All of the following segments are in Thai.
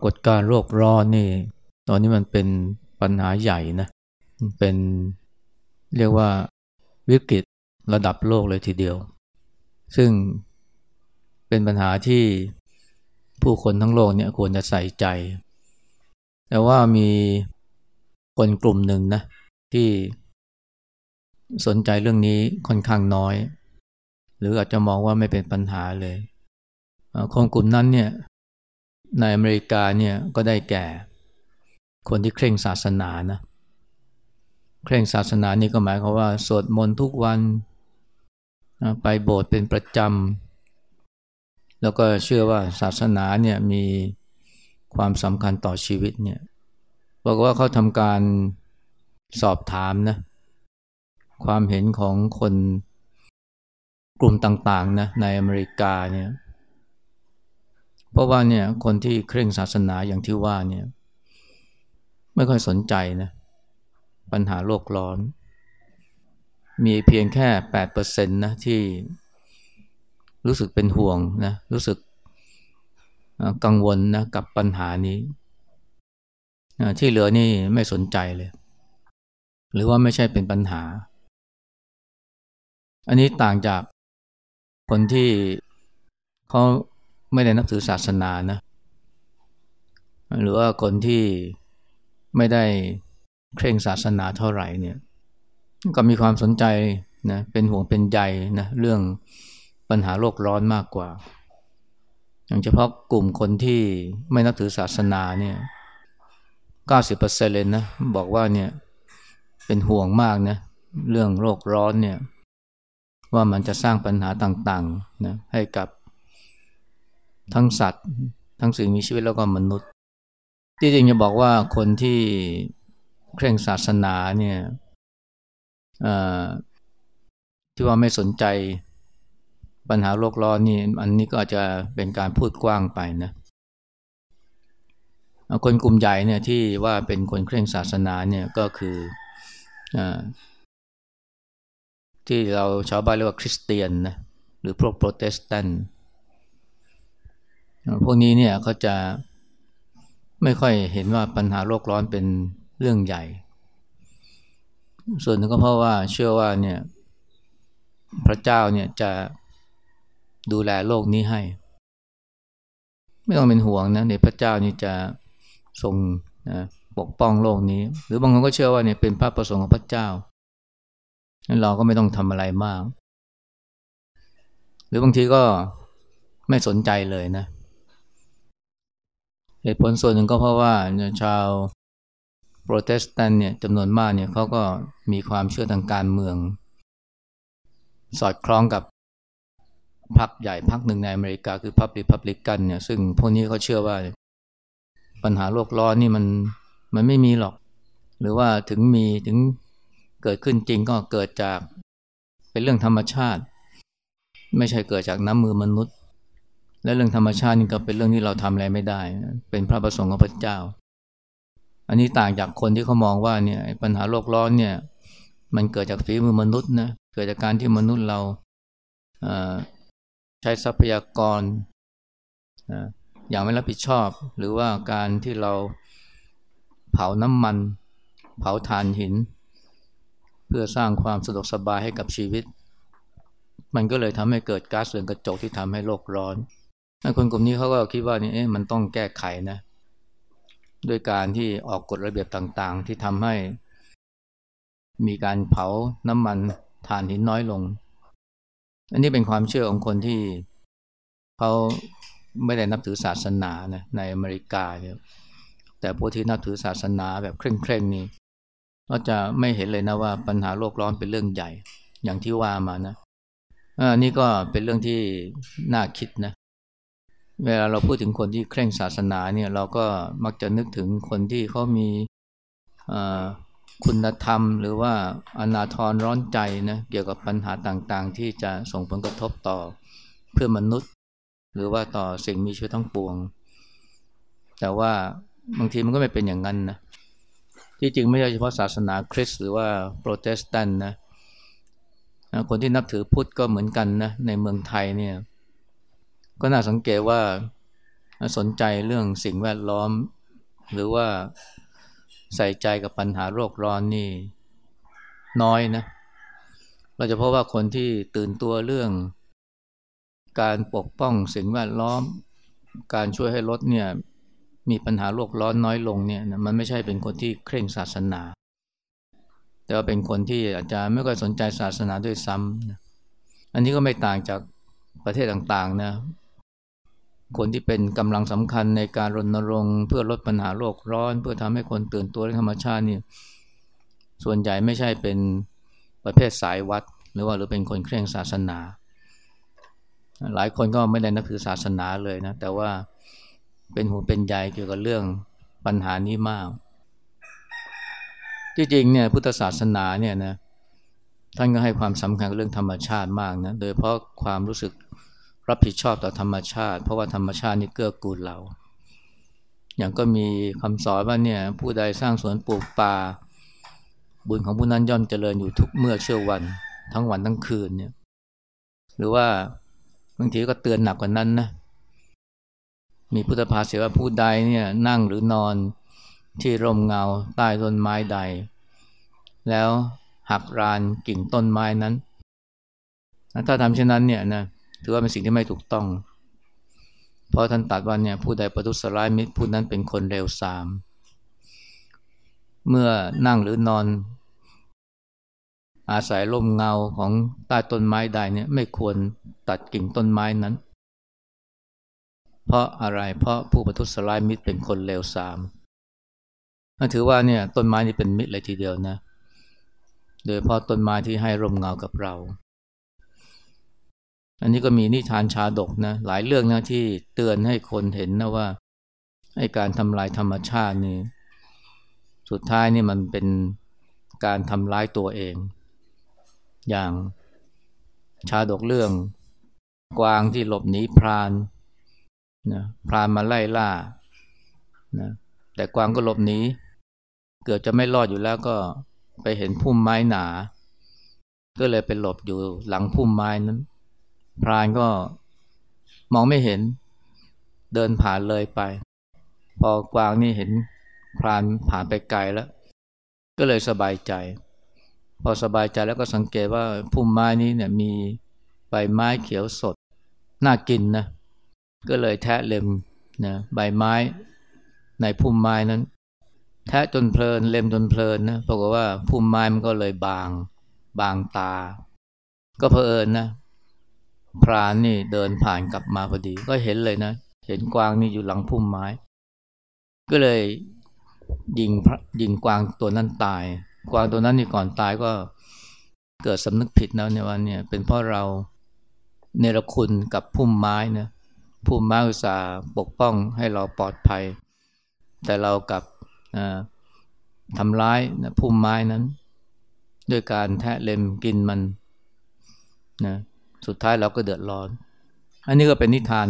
ากฏการโรคร้อนนี่ ตอนนี้มันเป็นปัญหาใหญ่นะเป็นเรียกว่าวิกฤตระดับโลกเลยทีเดียว ซึ่งเป็นปัญหาที่ผู้คนทั้งโลกเนี่ยควรจะใส่ใจ แต่ว่ามีคนกลุ่มหนึ่งนะที่สนใจเรื่องนี้ค่อนข้างน้อย หรืออาจจะมองว่าไม่เป็นปัญหาเลย คนกลุ่มนั้นเนี่ย ในอเมริกาเนี่ยก็ได้แก่ คนที่เคร่งศาสนานะเคร่งศาสนานี่ก็หมายความว่า สวดมนต์ทุกวัน ไปโบสถ์เป็นประจำ แล้วก็เชื่อว่าศาสนาเนี่ยมีความสำคัญต่อชีวิตเนี่ยบอกว่าเขาทำการสอบถามนะความเห็นของคนกลุ่มต่างๆนะในอเมริกาเนี่ย เพราะว่าเนี่ยคนที่เคร่งศาสนาอย่างที่ว่าเนี่ยไม่ค่อยสนใจนะปัญหาโลกร้อน มีเพียงแค่แปดเปอร์เซ็นต์นะที่รู้สึกเป็นห่วงนะรู้สึกกังวลนะกับปัญหานี้ ที่เหลือนี่ไม่สนใจเลย หรือว่าไม่ใช่เป็นปัญหา อันนี้ต่างจากคนที่เขา ไม่ได้นับถือศาสนานะ หรือว่าคนที่ไม่ได้เคร่งศาสนาเท่าไหร่เนี่ย ก็มีความสนใจนะเป็นห่วงเป็นใยนะเรื่องปัญหาโลกร้อนมากกว่า อย่างเฉพาะกลุ่มคนที่ไม่นับถือศาสนาเนี่ย90%เลยนะบอกว่าเนี่ยเป็นห่วงมากนะเรื่องโลกร้อนเนี่ยว่ามันจะสร้างปัญหาต่างๆนะให้กับ ทั้งสัตว์ ทั้งสิ่งมีชีวิตแล้วก็มนุษย์ ที่จริงจะบอกว่าคนที่เคร่งศาสนาเนี่ยที่ว่าไม่สนใจปัญหาโลกร้อนนี่อันนี้ก็อาจจะเป็นการพูดกว้างไปนะคนกลุ่มใหญ่เนี่ยที่ว่าเป็นคนเคร่งศาสนาเนี่ยก็คืออที่เราชาวบ้านเรียกว่าคริสเตียนนะหรือพวกโปรเตสแตนต์ พวกนี้เนี่ยเขาจะไม่ค่อยเห็นว่าปัญหาโลกร้อนเป็นเรื่องใหญ่ ส่วนหนึ่งก็เพราะว่าเชื่อว่าเนี่ยพระเจ้าเนี่ยจะดูแลโลกนี้ให้ ไม่ต้องเป็นห่วงนะในพระเจ้านี่จะทรงนะปกป้องโลกนี้ หรือบางคนก็เชื่อว่าเนี่ยเป็นพระประสงค์ของพระเจ้างั้นเราก็ไม่ต้องทำอะไรมาก หรือบางทีก็ไม่สนใจเลยนะเหตุผลส่วนหนึ่งก็เพราะว่าชาวโปรเตสแตนต์เนี่ยจำนวนมากเนี่ยเขาก็มีความเชื่อทางการเมือง สอดคล้องกับพรรคใหญ่พรรคหนึ่งในอเมริกาคือพรรคริพับลิกันเนี่ยซึ่งพวกนี้เขาเชื่อว่า ปัญหาโลกร้อนนี่มันมันไม่มีหรอก หรือว่าถึงมีถึงเกิดขึ้นจริงก็เกิดจากเป็นเรื่องธรรมชาติ ไม่ใช่เกิดจากน้ำมือมนุษย์ และเรื่องธรรมชาตินี่ก็เป็นเรื่องที่เราทำอะไรไม่ได้ เป็นพระประสงค์ของพระเจ้า อันนี้ต่างจากคนที่เขามองว่าเนี่ยปัญหาโลกร้อนเนี่ย มันเกิดจากฝีมือมนุษย์นะเกิดจากการที่มนุษย์เราใช้ทรัพยากรอย่างไม่รับผิดชอบ หรือว่าการที่เราเผาน้ำมัน เผาถ่านหิน เพื่อสร้างความสะดวกสบายให้กับชีวิต มันก็เลยทำให้เกิดก๊าซเรือนกระจกที่ทำให้โลกร้อน คนกลุ่มนี้เขาก็คิดว่านี่เอ๊ะมันต้องแก้ไขนะด้วยการที่ออกกฎระเบียบต่างๆ ที่ทำให้ มีการเผาน้ำมันถ่านหินน้อยลง อันนี้เป็นความเชื่อของคนที่เขาไม่ได้นับถือศาสนานะในอเมริกาเนี่ยแต่พวกที่นับถือศาสนาแบบเคร่งๆนี่ก็จะไม่เห็นเลยนะว่าปัญหาโลกร้อนเป็นเรื่องใหญ่อย่างที่ว่ามานะอันนี้ก็เป็นเรื่องที่น่าคิดนะ เวลาเราพูดถึงคนที่เคร่งศาสนาเนี่ยเราก็มักจะนึกถึงคนที่เขามีคุณธรรม หรือว่าอนาทรร้อนใจนะเกี่ยวกับปัญหาต่างๆ ที่จะส่งผลกระทบต่อเพื่อนมนุษย์ หรือว่าต่อสิ่งมีชีวิตทั้งปวง แต่ว่าบางทีมันก็ไม่เป็นอย่างนั้นนะที่จริงไม่ใช่เฉพาะศาสนาคริสต์หรือว่าโปรเตสแตนต์นะคนที่นับถือพุทธก็เหมือนกันนะในเมืองไทยเนี่ย ก็น่าสังเกตว่าสนใจเรื่องสิ่งแวดล้อม หรือว่าใส่ใจกับปัญหาโรคร้อนนี่น้อยนะ เราจะพบว่าคนที่ตื่นตัวเรื่อง การปกป้องสิ่งแวดล้อม การช่วยให้รถเนี่ยมีปัญหาโลกร้อนน้อยลงเนี่ยมันไม่ใช่เป็นคนที่เคร่งศาสนา แต่ว่าเป็นคนที่อาจจะไม่ค่อยสนใจศาสนาด้วยซ้ำอันนี้ก็ไม่ต่างจากประเทศต่างๆนะ คนที่เป็นกำลังสำคัญในการรณรงค์เพื่อลดปัญหาโลกร้อน เพื่อทำให้คนตื่นตัวเรื่องธรรมชาตินี่ส่วนใหญ่ไม่ใช่เป็นประเภทสายวัด หรือว่าหรือเป็นคนเคร่งศาสนา หลายคนก็ไม่ได้นับถือศาสนาเลยนะ แต่ว่าเป็นหูเป็นใยเกี่ยวกับเรื่องปัญหานี้มาก ที่จริงเนี่ยพุทธศาสนาเนี่ยนะท่านก็ให้ความสำคัญกับเรื่องธรรมชาติมากนะ โดยเพราะความรู้สึก รับผิดชอบต่อธรรมชาติ เพราะว่าธรรมชาตินี่เกื้อกูลเรา อย่างก็มีคำสอนว่าเนี่ยผู้ใดสร้างสวนปลูกป่าบุญของผู้นั้นย่อมเจริญอยู่ทุกเมื่อเชื่อวัน ทั้งวันทั้งคืนเนี่ยหรือว่าบางทีก็เตือนหนักกว่านั้นนะมีพุทธภาษิตว่าผู้ใดเนี่ยนั่งหรือนอนที่ร่มเงาใต้ต้นไม้ใด แล้วหักรานกิ่งต้นไม้นั้น ถ้าทำเช่นนั้นเนี่ยนะ ถือว่าเป็นสิ่งที่ไม่ถูกต้อง เพราะท่านตัดว่าเนี่ยผู้ใดประทุษร้ายมิตรผู้นั้นเป็นคนเร็วสาม เมื่อนั่งหรือนอน อาศัยร่มเงาของใต้ต้นไม้ใดเนี่ยไม่ควรตัดกิ่งต้นไม้นั้น เพราะอะไรเพราะผู้ประทุษร้ายมิตรเป็นคนเลวทรามถือว่าเนี่ยต้นไม้นี่เป็นมิตรเลยทีเดียวนะ โดยเพราะต้นไม้ที่ให้ร่มเงากับเรา อันนี้ก็มีนิทานชาดกนะหลายเรื่องนะที่เตือนให้คนเห็นนะว่าไอ้การทำลายธรรมชาตินี่สุดท้ายนี่มันเป็นการทำร้ายตัวเอง อย่างชาดกเรื่อง กวางที่หลบหนีพรานนะพรานมาไล่ล่านะแต่กวางก็หลบหนีเกือบจะไม่รอดอยู่แล้วก็ไปเห็นพุ่มไม้หนา ก็เลยไปหลบอยู่หลังพุ่มไม้นั้น พรานก็มองไม่เห็น เดินผ่านเลยไป พอกวางนี่เห็นพรานผ่านไปไกลแล้ว ก็เลยสบายใจ พอสบายใจแล้วก็สังเกตว่าพุ่มไม้นี้เนี่ยมีใบไม้เขียวสด น่ากินนะก็เลยแทะเล็มนะใบไม้ในพุ่มไม้นั้น แทะจนเพลินเล็มจนเพลินนะปรากฏว่าพุ่มไม้มันก็เลยบาง บางตา ก็เพอิญนะ พรานนี่เดินผ่านกลับมาพอดี ก็เห็นเลยนะ เห็นกวางนี่อยู่หลังพุ่มไม้ ก็เลยยิงยิงกวางตัวนั้นตาย กวางตัวนั้นนี่ก่อนตายก็เกิดสำนึกผิดแล้วในวันเนี่ยเป็นเพราะเราเนรคุณกับพุ่มไม้นะผู้มาอุตสาห์ปกป้องให้เราปลอดภัย แต่เรากับทำร้ายนะพุ่มไม้นั้น ด้วยการแทะเล็มกินมันนะ สุดท้ายเราก็เดือดร้อน อันนี้ก็เป็นนิทาน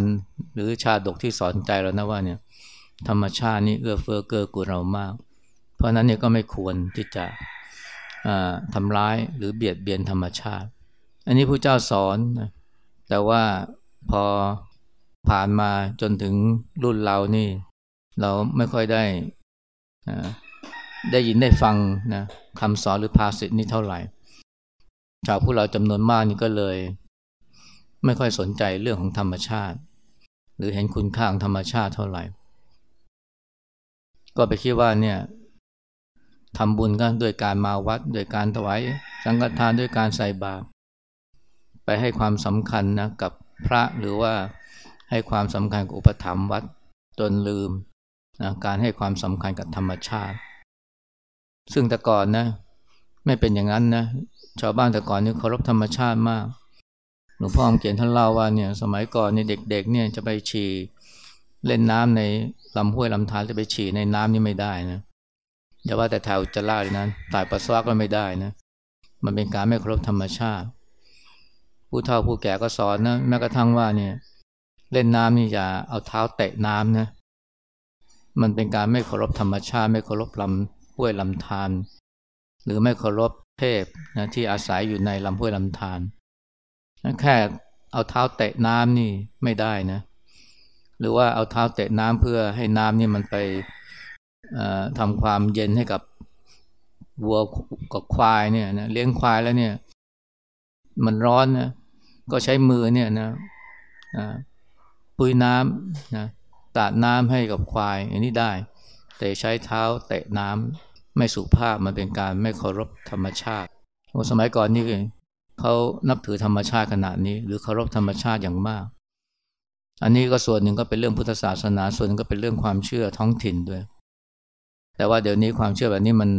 หรือชาดกที่สอนใจเรานะว่าเนี่ยธรรมชาตินี่เอื้อเฟื้อเกื้อกูลเรามาก เพราะนั้นเนี่ยก็ไม่ควรที่จะทำร้ายหรือเบียดเบียนธรรมชาติ อันนี้พระเจ้าสอนนะแต่ว่าพอผ่านมาจนถึงรุ่นเรานี่ เราไม่ค่อยได้ได้ยินได้ฟังนะคำสอนหรือภาษิตนี้เท่าไหร่ชาวพวกเราจำนวนมากนี่ก็เลย ไม่ค่อยสนใจเรื่องของธรรมชาติ หรือเห็นคุณค่าของธรรมชาติเท่าไหร่ ก็ไปคิดว่าเนี่ยทำบุญกันด้วยการมาวัดด้วยการถวายสังฆทานด้วยการใส่บาตรไปให้ความสำคัญนะกับพระหรือว่าให้ความสำคัญกับอุปถัมภ์วัดจนลืมนะการให้ความสำคัญกับธรรมชาติ ซึ่งแต่ก่อนนะ ไม่เป็นอย่างนั้นนะชาวบ้านแต่ก่อนนี่เคารพธรรมชาติมาก หลวงพ่อเขียนท่านเล่าว่าเนี่ยสมัยก่อนนี่เด็กๆเนี่ยจะไปฉี่เล่นน้ำในลำห้วยลำธารจะไปฉี่ในน้ำนี่ไม่ได้นะอย่าว่าแต่แถวจะล่าเลยนะตายปัสสาวะก็ไม่ได้นะ มันเป็นการไม่เคารพธรรมชาติ ผู้เฒ่าผู้แก่ก็สอนนะแม้กระทั่งว่าเนี่ยเล่นน้ำนี่อย่าเอาเท้าเตะน้ำนะ มันเป็นการไม่เคารพธรรมชาติ ไม่เคารพลำห้วยลำธารหรือไม่เคารพเทพนะที่อาศัยอยู่ในลำห้วยลำธาร แค่เอาเท้าเตะน้ำนี่ไม่ได้นะ หรือว่าเอาเท้าเตะน้ำเพื่อให้น้ำนี่มันไปทำความเย็นให้กับวัวกับควายเนี่ยนะเลี้ยงควายแล้วเนี่ย มันร้อนนะก็ใช้มือเนี่ยนะปุยน้ำนะตาดน้ำให้กับควายอันนี้ได้ แต่ใช้เท้าเตะน้ำไม่สุภาพมันเป็นการไม่เคารพธรรมชาติสมัยก่อนนี่ เขานับถือธรรมชาติขนาดนี้ หรือเคารพธรรมชาติอย่างมาก อันนี้ก็ส่วนหนึ่งก็เป็นเรื่องพุทธศาสนา ส่วนนึงก็เป็นเรื่องความเชื่อท้องถิ่นด้วย แต่ว่าเดี๋ยวนี้ความเชื่อแบบนี้มัน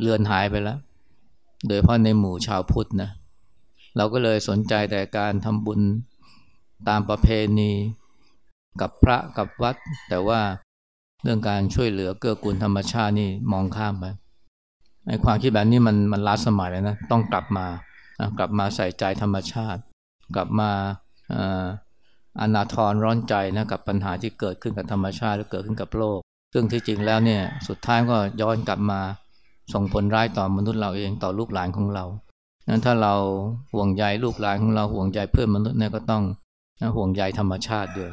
เลือนหายไปแล้ว โดยเฉพาะในหมู่ชาวพุทธนะ เราก็เลยสนใจแต่การทำบุญตามประเพณี กับพระกับวัด แต่ว่าเรื่องการช่วยเหลือเกื้อกูลธรรมชาตินี่มองข้ามไป ไอ้ความคิดแบบนี้มันมันล้าสมัยแล้วนะต้องกลับมากลับมาใส่ใจธรรมชาติ กลับมาอนาทรร้อนใจนะกับปัญหาที่เกิดขึ้นกับธรรมชาติหรือเกิดขึ้นกับโลก ซึ่งที่จริงแล้วเนี่ยสุดท้ายก็ย้อนกลับมาส่งผลร้ายต่อมนุษย์เราเองต่อลูกหลานของเรานั้นถ้าเราห่วงใยลูกหลานของเราห่วงใยเพื่อนมนุษย์เนี่ยก็ต้องห่วงใยธรรมชาติด้วย